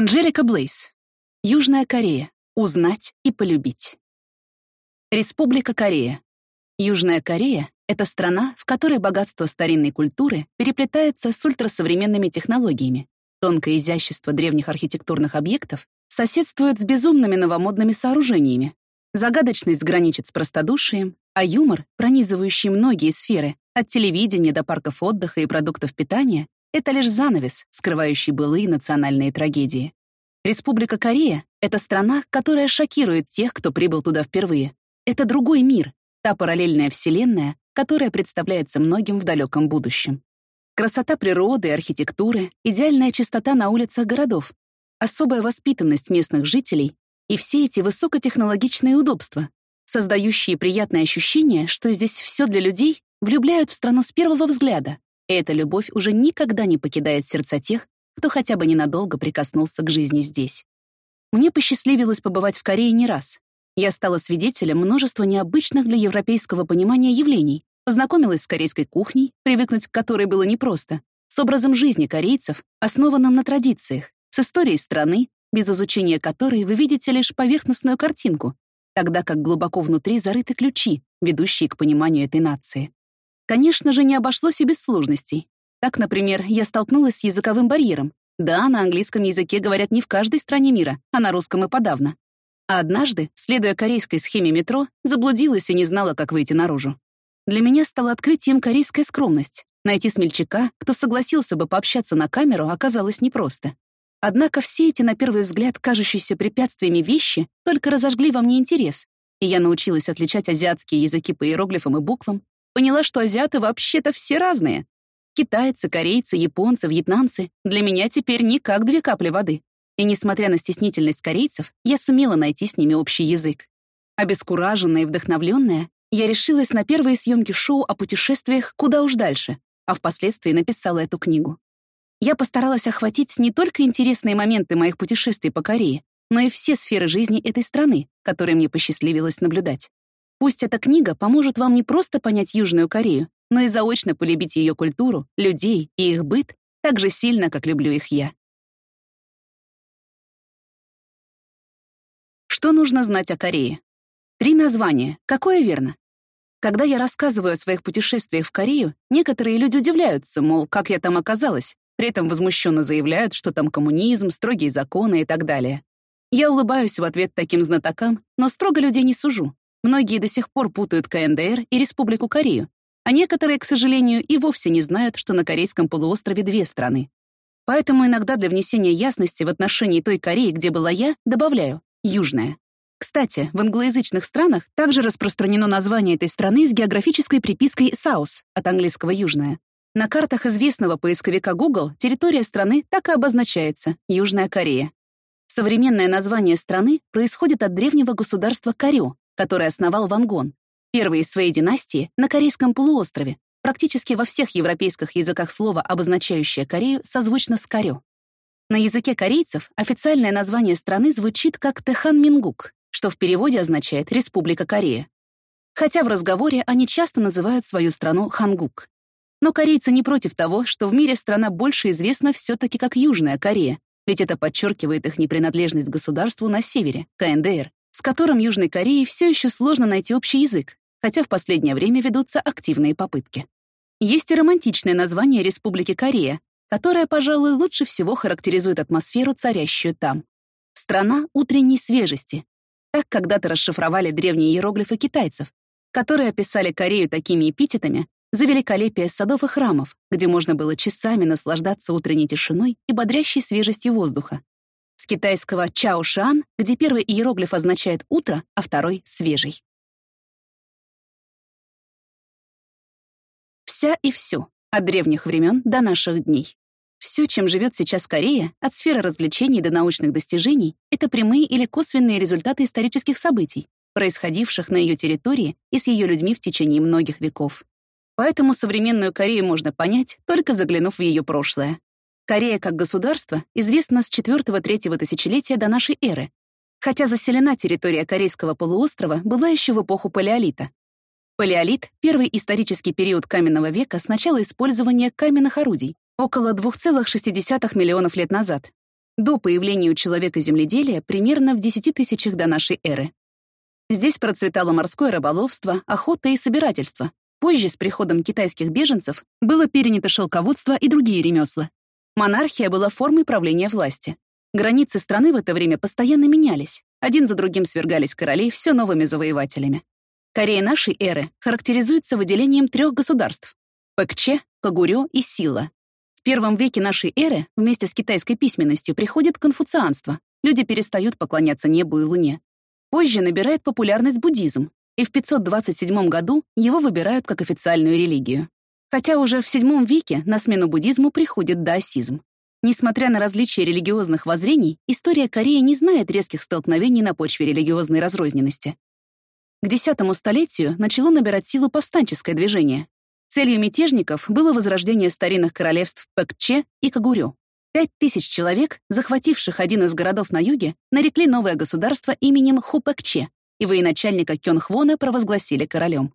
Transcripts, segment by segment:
Анжелика Блейс. Южная Корея. Узнать и полюбить. Республика Корея. Южная Корея — это страна, в которой богатство старинной культуры переплетается с ультрасовременными технологиями. Тонкое изящество древних архитектурных объектов соседствует с безумными новомодными сооружениями. Загадочность граничит с простодушием, а юмор, пронизывающий многие сферы, от телевидения до парков отдыха и продуктов питания, это лишь занавес, скрывающий былые национальные трагедии. Республика Корея — это страна, которая шокирует тех, кто прибыл туда впервые. Это другой мир, та параллельная вселенная, которая представляется многим в далеком будущем. Красота природы и архитектуры, идеальная чистота на улицах городов, особая воспитанность местных жителей и все эти высокотехнологичные удобства, создающие приятное ощущение, что здесь все для людей, влюбляют в страну с первого взгляда, и эта любовь уже никогда не покидает сердца тех, кто хотя бы ненадолго прикоснулся к жизни здесь. Мне посчастливилось побывать в Корее не раз. Я стала свидетелем множества необычных для европейского понимания явлений, познакомилась с корейской кухней, привыкнуть к которой было непросто, с образом жизни корейцев, основанным на традициях, с историей страны, без изучения которой вы видите лишь поверхностную картинку, тогда как глубоко внутри зарыты ключи, ведущие к пониманию этой нации. Конечно же, не обошлось и без сложностей. Так, например, я столкнулась с языковым барьером. Да, на английском языке говорят не в каждой стране мира, а на русском и подавно. А однажды, следуя корейской схеме метро, заблудилась и не знала, как выйти наружу. Для меня стало открытием корейская скромность. Найти смельчака, кто согласился бы пообщаться на камеру, оказалось непросто. Однако все эти, на первый взгляд, кажущиеся препятствиями вещи только разожгли во мне интерес, и я научилась отличать азиатские языки по иероглифам и буквам, Поняла, что азиаты вообще-то все разные. Китайцы, корейцы, японцы, вьетнамцы для меня теперь не как две капли воды. И несмотря на стеснительность корейцев, я сумела найти с ними общий язык. Обескураженная и вдохновленная, я решилась на первые съемки шоу о путешествиях куда уж дальше, а впоследствии написала эту книгу. Я постаралась охватить не только интересные моменты моих путешествий по Корее, но и все сферы жизни этой страны, которые мне посчастливилось наблюдать. Пусть эта книга поможет вам не просто понять Южную Корею, но и заочно полюбить ее культуру, людей и их быт так же сильно, как люблю их я. Что нужно знать о Корее? Три названия. Какое верно? Когда я рассказываю о своих путешествиях в Корею, некоторые люди удивляются, мол, как я там оказалась, при этом возмущенно заявляют, что там коммунизм, строгие законы и так далее. Я улыбаюсь в ответ таким знатокам, но строго людей не сужу. Многие до сих пор путают КНДР и Республику Корею, а некоторые, к сожалению, и вовсе не знают, что на Корейском полуострове две страны. Поэтому иногда для внесения ясности в отношении той Кореи, где была я, добавляю «южная». Кстати, в англоязычных странах также распространено название этой страны с географической припиской «South» от английского «южная». На картах известного поисковика Google территория страны так и обозначается — Южная Корея. Современное название страны происходит от древнего государства Корё, который основал Ван Гон, первый из своей династии на Корейском полуострове, практически во всех европейских языках слово, обозначающее Корею, созвучно с «корё». На языке корейцев официальное название страны звучит как Тэхан-Мингук, что в переводе означает «Республика Корея». Хотя в разговоре они часто называют свою страну Хангук. Но корейцы не против того, что в мире страна больше известна все таки как Южная Корея, ведь это подчеркивает их непринадлежность государству на севере, КНДР, с которым Южной Корее все еще сложно найти общий язык, хотя в последнее время ведутся активные попытки. Есть и романтичное название Республики Корея, которое, пожалуй, лучше всего характеризует атмосферу, царящую там. Страна утренней свежести. Так когда-то расшифровали древние иероглифы китайцев, которые описали Корею такими эпитетами за великолепие садов и храмов, где можно было часами наслаждаться утренней тишиной и бодрящей свежестью воздуха, китайского «чао-шан», где первый иероглиф означает «утро», а второй — «свежий». Вся и все, от древних времен до наших дней. Все, чем живет сейчас Корея, от сферы развлечений до научных достижений, это прямые или косвенные результаты исторических событий, происходивших на ее территории и с ее людьми в течение многих веков. Поэтому современную Корею можно понять, только заглянув в ее прошлое. Корея как государство известна с 4-3 тысячелетия до нашей эры, хотя заселена территория Корейского полуострова была еще в эпоху Палеолита. Палеолит — первый исторический период каменного века с начала использования каменных орудий, около 2,6 миллионов лет назад. до появления у человека земледелия примерно в 10 тысячах до нашей эры. Здесь процветало морское рыболовство, охота и собирательство. Позже, с приходом китайских беженцев, было перенято шелководство и другие ремесла. Монархия была формой правления власти. Границы страны в это время постоянно менялись. Один за другим свергались короли все новыми завоевателями. Корея нашей эры характеризуется выделением трех государств — Пэкче, Кагурё и Сила. В первом веке нашей эры вместе с китайской письменностью приходит конфуцианство. Люди перестают поклоняться небу и луне. Позже набирает популярность буддизм, и в 527 году его выбирают как официальную религию. Хотя уже в VII веке на смену буддизму приходит даосизм. Несмотря на различия религиозных воззрений, история Кореи не знает резких столкновений на почве религиозной разрозненности. К X столетию начало набирать силу повстанческое движение. Целью мятежников было возрождение старинных королевств Пэкче и Кагурё. Пять тысяч человек, захвативших один из городов на юге, нарекли новое государство именем Хупэкче, и военачальника Кёнхвона провозгласили королем.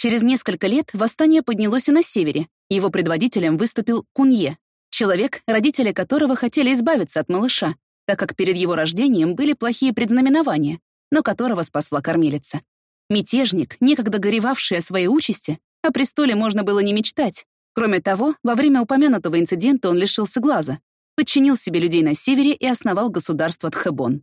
Через несколько лет восстание поднялось и на севере. Его предводителем выступил Кунье, человек, родители которого хотели избавиться от малыша, так как перед его рождением были плохие предзнаменования, но которого спасла кормилица. Мятежник, некогда горевавший о своей участи, о престоле можно было не мечтать. Кроме того, во время упомянутого инцидента он лишился глаза, подчинил себе людей на севере и основал государство Тхэбон.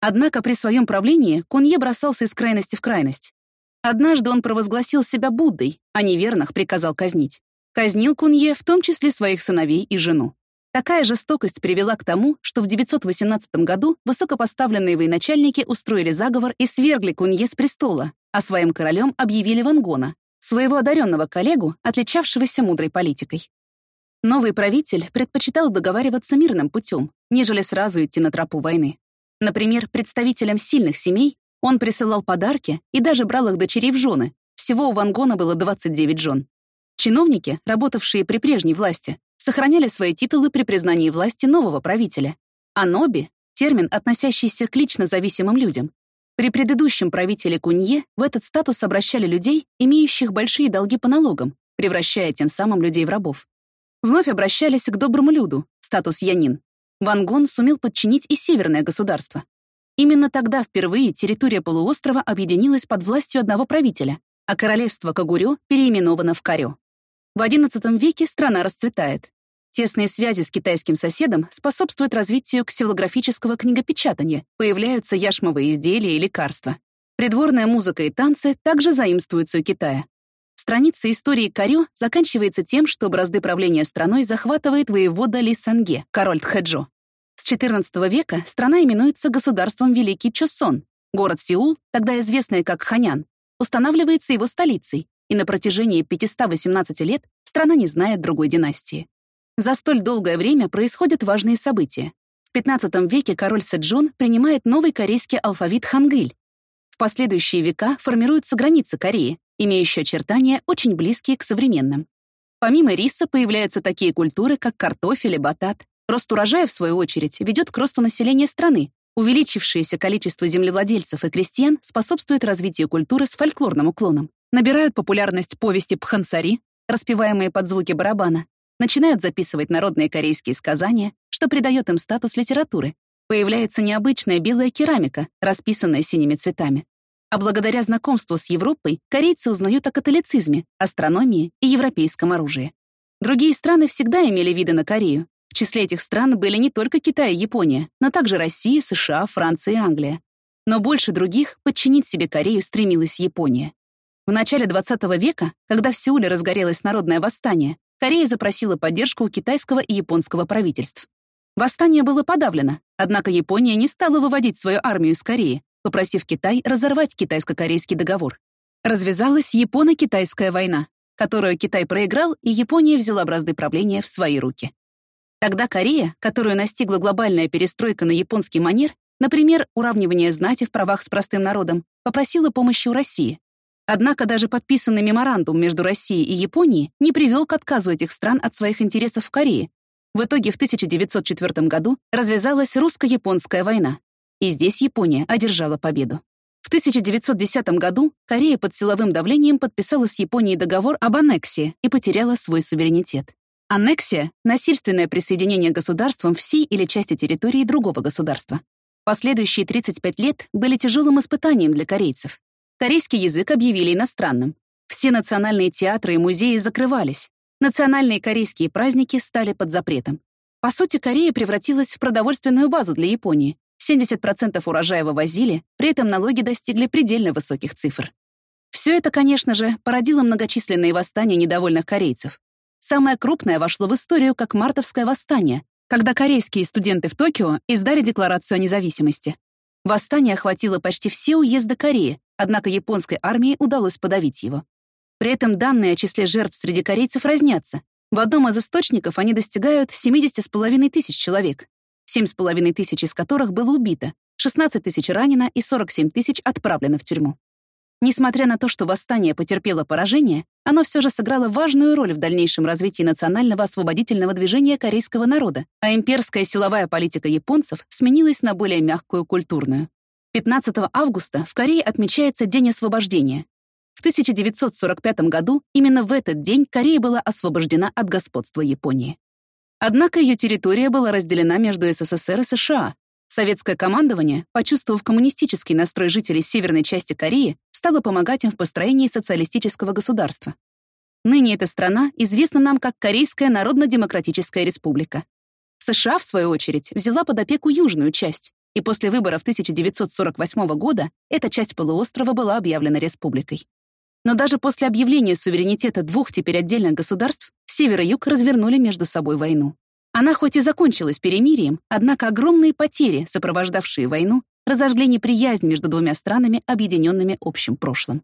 Однако при своем правлении Кунье бросался из крайности в крайность. Однажды он провозгласил себя Буддой, а неверных приказал казнить. Казнил Кунье в том числе своих сыновей и жену. Такая жестокость привела к тому, что в 918 году высокопоставленные военачальники устроили заговор и свергли Кунье с престола, а своим королем объявили Вангона, своего одаренного коллегу, отличавшегося мудрой политикой. Новый правитель предпочитал договариваться мирным путем, нежели сразу идти на тропу войны. Например, представителям сильных семей он присылал подарки и даже брал их дочерей в жены. Всего у Вангона было 29 жен. Чиновники, работавшие при прежней власти, сохраняли свои титулы при признании власти нового правителя. А ноби — термин, относящийся к лично зависимым людям. При предыдущем правителе Кунье в этот статус обращали людей, имеющих большие долги по налогам, превращая тем самым людей в рабов. Вновь обращались к доброму люду, статус янин. Ван Гон сумел подчинить и северное государство. Именно тогда впервые территория полуострова объединилась под властью одного правителя, а королевство Кагурё переименовано в Карё. В XI веке страна расцветает. Тесные связи с китайским соседом способствуют развитию ксилографического книгопечатания, появляются яшмовые изделия и лекарства. Придворная музыка и танцы также заимствуются у Китая. Страница истории Карё заканчивается тем, что бразды правления страной захватывает воевода Ли Санге, король Тхэджо. С XIV века страна именуется государством Великий Чосон. Город Сеул, тогда известный как Ханян, устанавливается его столицей, и на протяжении 518 лет страна не знает другой династии. За столь долгое время происходят важные события. В XV веке король Сэджон принимает новый корейский алфавит хангыль. В последующие века формируются границы Кореи, имеющие очертания, очень близкие к современным. Помимо риса появляются такие культуры, как картофель и батат. Рост урожая, в свою очередь, ведет к росту населения страны. Увеличившееся количество землевладельцев и крестьян способствует развитию культуры с фольклорным уклоном. Набирают популярность повести пхансари, распеваемые под звуки барабана, начинают записывать народные корейские сказания, что придает им статус литературы. Появляется необычная белая керамика, расписанная синими цветами. А благодаря знакомству с Европой корейцы узнают о католицизме, астрономии и европейском оружии. Другие страны всегда имели виды на Корею. В числе этих стран были не только Китай и Япония, но также Россия, США, Франция и Англия. Но больше других подчинить себе Корею стремилась Япония. В начале XX века, когда в Сеуле разгорелось народное восстание, Корея запросила поддержку у китайского и японского правительств. Восстание было подавлено, однако Япония не стала выводить свою армию из Кореи, попросив Китай разорвать китайско-корейский договор. Развязалась Японо-Китайская война, которую Китай проиграл, и Япония взяла бразды правления в свои руки. Тогда Корея, которую настигла глобальная перестройка на японский манер, например, уравнивание знати в правах с простым народом, попросила помощи у России, Однако даже подписанный меморандум между Россией и Японией не привел к отказу этих стран от своих интересов в Корее. В итоге в 1904 году развязалась русско-японская война, и здесь Япония одержала победу. В 1910 году Корея под силовым давлением подписала с Японией договор об аннексии и потеряла свой суверенитет. Аннексия — насильственное присоединение государством всей или части территории другого государства. Последующие 35 лет были тяжелым испытанием для корейцев. Корейский язык объявили иностранным. Все национальные театры и музеи закрывались. Национальные корейские праздники стали под запретом. По сути, Корея превратилась в продовольственную базу для Японии. 70% урожая вывозили, при этом налоги достигли предельно высоких цифр. Все это, конечно же, породило многочисленные восстания недовольных корейцев. Самое крупное вошло в историю как мартовское восстание, когда корейские студенты в Токио издали Декларацию о независимости. Восстание охватило почти все уезды Кореи, однако японской армии удалось подавить его. При этом данные о числе жертв среди корейцев разнятся. В одном из источников они достигают 70,5 тысяч человек, 7,5 тысяч из которых было убито, 16 тысяч ранено и 47 тысяч отправлено в тюрьму. Несмотря на то, что восстание потерпело поражение, оно все же сыграло важную роль в дальнейшем развитии национального освободительного движения корейского народа, а имперская силовая политика японцев сменилась на более мягкую культурную. 15 августа в Корее отмечается День освобождения. В 1945 году именно в этот день Корея была освобождена от господства Японии. Однако ее территория была разделена между СССР и США. Советское командование, почувствовав коммунистический настрой жителей северной части Кореи, стала помогать им в построении социалистического государства. Ныне эта страна известна нам как Корейская Народно-Демократическая Республика. США, в свою очередь, взяла под опеку южную часть, и после выборов 1948 года эта часть полуострова была объявлена республикой. Но даже после объявления суверенитета двух теперь отдельных государств, север и юг развернули между собой войну. Она хоть и закончилась перемирием, однако огромные потери, сопровождавшие войну, разожгли неприязнь между двумя странами, объединенными общим прошлым.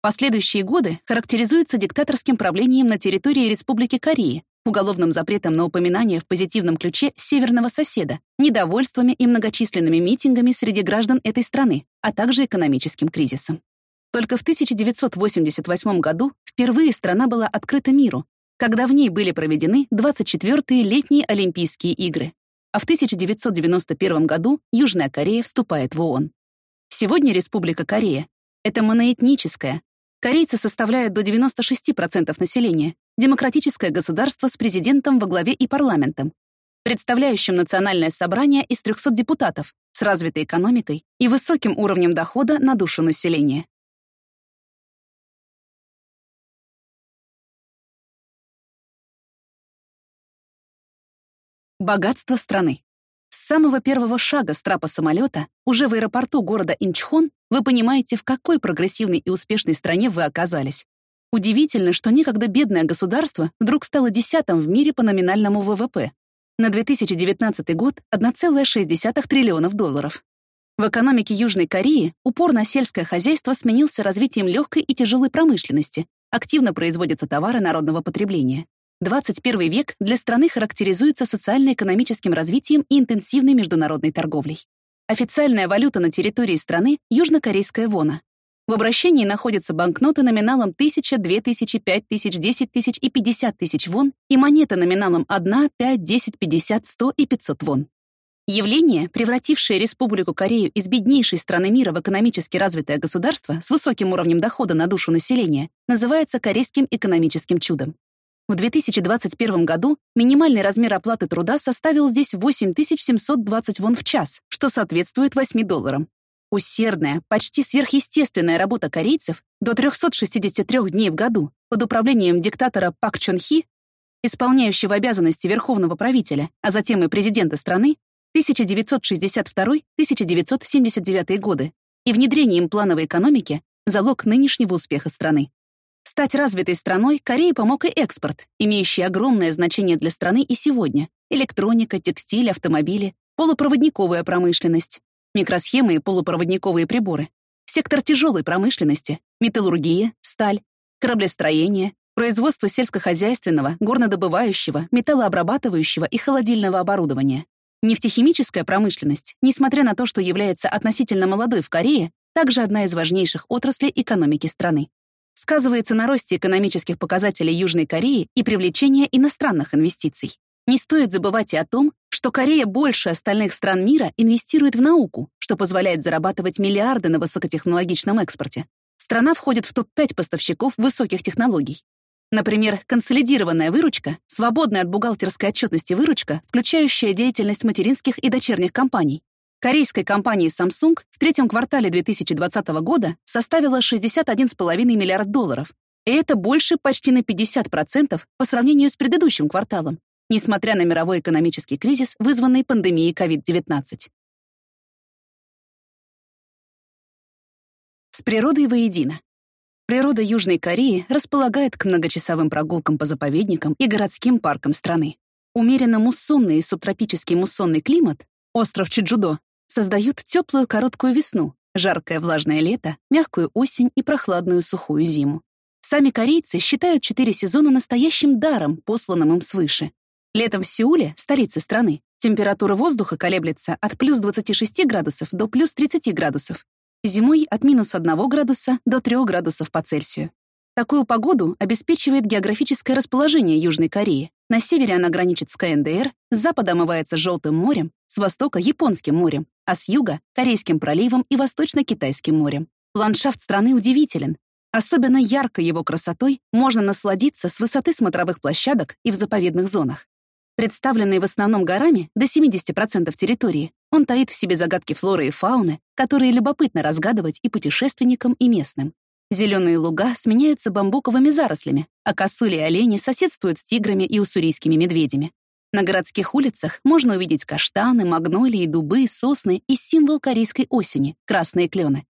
Последующие годы характеризуются диктаторским правлением на территории Республики Кореи, уголовным запретом на упоминание в позитивном ключе северного соседа, недовольствами и многочисленными митингами среди граждан этой страны, а также экономическим кризисом. Только в 1988 году впервые страна была открыта миру, когда в ней были проведены 24-е летние Олимпийские игры, а в 1991 году Южная Корея вступает в ООН. Сегодня Республика Корея — это моноэтническое. Корейцы составляют до 96% населения, демократическое государство с президентом во главе и парламентом, представляющим национальное собрание из 300 депутатов с развитой экономикой и высоким уровнем дохода на душу населения. Богатство страны. С самого первого шага с трапа самолета, уже в аэропорту города Инчхон, вы понимаете, в какой прогрессивной и успешной стране вы оказались. Удивительно, что некогда бедное государство вдруг стало десятым в мире по номинальному ВВП. На 2019 год 1,6 триллионов долларов. В экономике Южной Кореи упор на сельское хозяйство сменился развитием легкой и тяжелой промышленности, активно производятся товары народного потребления. 21 век для страны характеризуется социально-экономическим развитием и интенсивной международной торговлей. Официальная валюта на территории страны — южнокорейская вона. В обращении находятся банкноты номиналом 1000, 2000, 5000, 10 тысяч и 50 тысяч вон и монеты номиналом 1, 5, 10, 50, 100 и 500 вон. Явление, превратившее Республику Корею из беднейшей страны мира в экономически развитое государство с высоким уровнем дохода на душу населения, называется корейским экономическим чудом. В 2021 году минимальный размер оплаты труда составил здесь 8720 вон в час, что соответствует 8 долларам. Усердная, почти сверхъестественная работа корейцев до 363 дней в году под управлением диктатора Пак Чон Хи, исполняющего обязанности верховного правителя, а затем и президента страны, 1962-1979 годы, и внедрением плановой экономики — залог нынешнего успеха страны. Стать развитой страной Корее помог и экспорт, имеющий огромное значение для страны и сегодня. Электроника, текстиль, автомобили, полупроводниковая промышленность, микросхемы и полупроводниковые приборы, сектор тяжелой промышленности, металлургия, сталь, кораблестроение, производство сельскохозяйственного, горнодобывающего, металлообрабатывающего и холодильного оборудования. Нефтехимическая промышленность, несмотря на то, что является относительно молодой в Корее, также одна из важнейших отраслей экономики страны сказывается на росте экономических показателей Южной Кореи и привлечении иностранных инвестиций. Не стоит забывать и о том, что Корея больше остальных стран мира инвестирует в науку, что позволяет зарабатывать миллиарды на высокотехнологичном экспорте. Страна входит в топ-5 поставщиков высоких технологий. Например, консолидированная выручка, свободная от бухгалтерской отчетности выручка, включающая деятельность материнских и дочерних компаний. Корейской компании Samsung в третьем квартале 2020 года составила 61,5 миллиард долларов, и это больше почти на 50% по сравнению с предыдущим кварталом, несмотря на мировой экономический кризис, вызванный пандемией COVID-19. С природой воедино. Природа Южной Кореи располагает к многочасовым прогулкам по заповедникам и городским паркам страны. Умеренно муссонный и субтропический муссонный климат, остров Чеджудо, создают теплую короткую весну, жаркое влажное лето, мягкую осень и прохладную сухую зиму. Сами корейцы считают четыре сезона настоящим даром, посланным им свыше. Летом в Сеуле, столице страны, температура воздуха колеблется от плюс 26 градусов до плюс 30 градусов, Зимой от минус 1 градуса до 3 градусов по Цельсию. Такую погоду обеспечивает географическое расположение Южной Кореи. На севере она граничит с КНДР, с запада омывается Желтым морем, с востока — Японским морем, а с юга — Корейским проливом и Восточно-Китайским морем. Ландшафт страны удивителен. Особенно яркой его красотой можно насладиться с высоты смотровых площадок и в заповедных зонах. Представленный в основном горами до 70% территории, он таит в себе загадки флоры и фауны, которые любопытно разгадывать и путешественникам, и местным. Зеленые луга сменяются бамбуковыми зарослями, а косули и олени соседствуют с тиграми и уссурийскими медведями. На городских улицах можно увидеть каштаны, магнолии, дубы, сосны и символ корейской осени — красные клены.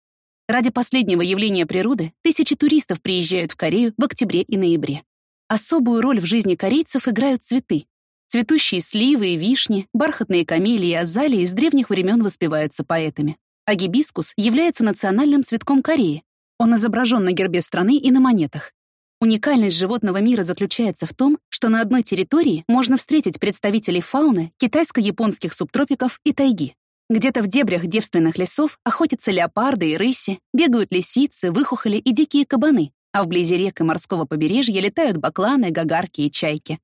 Ради последнего явления природы тысячи туристов приезжают в Корею в октябре и ноябре. Особую роль в жизни корейцев играют цветы, Цветущие сливы и вишни, бархатные камелии и азалии с древних времен воспеваются поэтами. А гибискус является национальным цветком Кореи. Он изображен на гербе страны и на монетах. Уникальность животного мира заключается в том, что на одной территории можно встретить представителей фауны китайско-японских субтропиков и тайги. Где-то в дебрях девственных лесов охотятся леопарды и рыси, бегают лисицы, выхухоли и дикие кабаны, а вблизи рек и морского побережья летают бакланы, гагарки и чайки.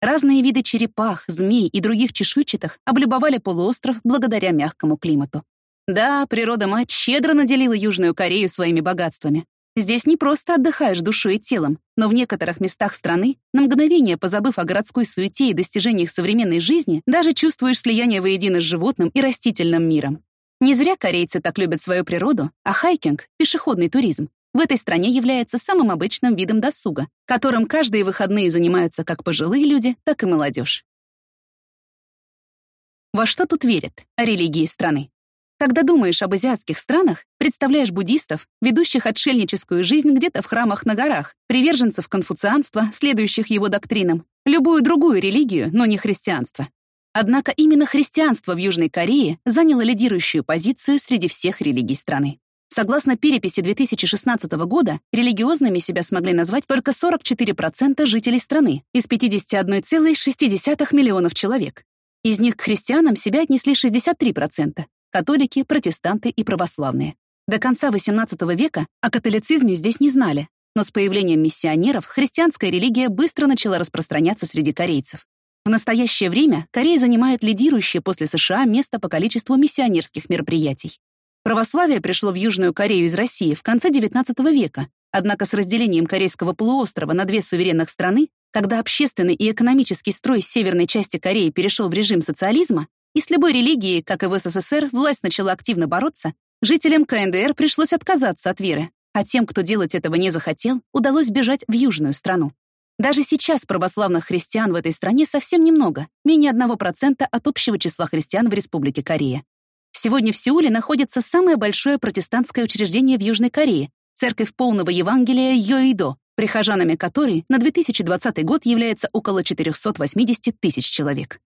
Разные виды черепах, змей и других чешуйчатых облюбовали полуостров благодаря мягкому климату. Да, природа-мать щедро наделила Южную Корею своими богатствами. Здесь не просто отдыхаешь душой и телом, но в некоторых местах страны, на мгновение позабыв о городской суете и достижениях современной жизни, даже чувствуешь слияние воедино с животным и растительным миром. Не зря корейцы так любят свою природу, а хайкинг — пешеходный туризм в этой стране является самым обычным видом досуга, которым каждые выходные занимаются как пожилые люди, так и молодежь. Во что тут верят о религии страны? Когда думаешь об азиатских странах, представляешь буддистов, ведущих отшельническую жизнь где-то в храмах на горах, приверженцев конфуцианства, следующих его доктринам, любую другую религию, но не христианство. Однако именно христианство в Южной Корее заняло лидирующую позицию среди всех религий страны. Согласно переписи 2016 года, религиозными себя смогли назвать только 44% жителей страны из 51,6 миллионов человек. Из них к христианам себя отнесли 63%, католики, протестанты и православные. До конца XVIII века о католицизме здесь не знали, но с появлением миссионеров христианская религия быстро начала распространяться среди корейцев. В настоящее время Корея занимает лидирующее после США место по количеству миссионерских мероприятий. Православие пришло в Южную Корею из России в конце XIX века, однако с разделением Корейского полуострова на две суверенных страны, когда общественный и экономический строй северной части Кореи перешел в режим социализма, и с любой религией, как и в СССР, власть начала активно бороться, жителям КНДР пришлось отказаться от веры, а тем, кто делать этого не захотел, удалось бежать в южную страну. Даже сейчас православных христиан в этой стране совсем немного, менее 1% от общего числа христиан в Республике Корея. Сегодня в Сеуле находится самое большое протестантское учреждение в Южной Корее — Церковь полного Евангелия Йоидо, прихожанами которой на 2020 год является около 480 тысяч человек.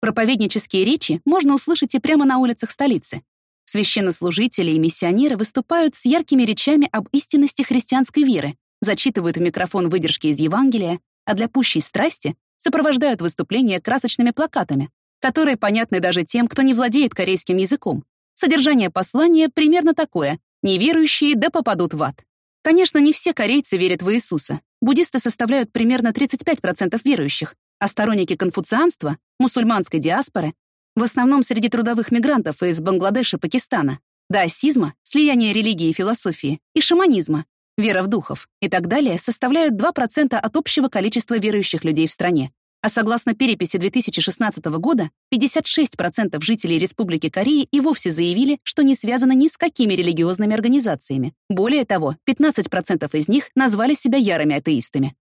Проповеднические речи можно услышать и прямо на улицах столицы. Священнослужители и миссионеры выступают с яркими речами об истинности христианской веры, зачитывают в микрофон выдержки из Евангелия, а для пущей страсти сопровождают выступления красочными плакатами, которые понятны даже тем, кто не владеет корейским языком. Содержание послания примерно такое «Неверующие да попадут в ад». Конечно, не все корейцы верят в Иисуса. Буддисты составляют примерно 35% верующих, а сторонники конфуцианства, мусульманской диаспоры, в основном среди трудовых мигрантов из Бангладеша и Пакистана, даосизма, слияния религии и философии, и шаманизма, вера в духов и так далее составляют 2% от общего количества верующих людей в стране. А согласно переписи 2016 года, 56% жителей Республики Кореи и вовсе заявили, что не связаны ни с какими религиозными организациями. Более того, 15% из них назвали себя ярыми атеистами.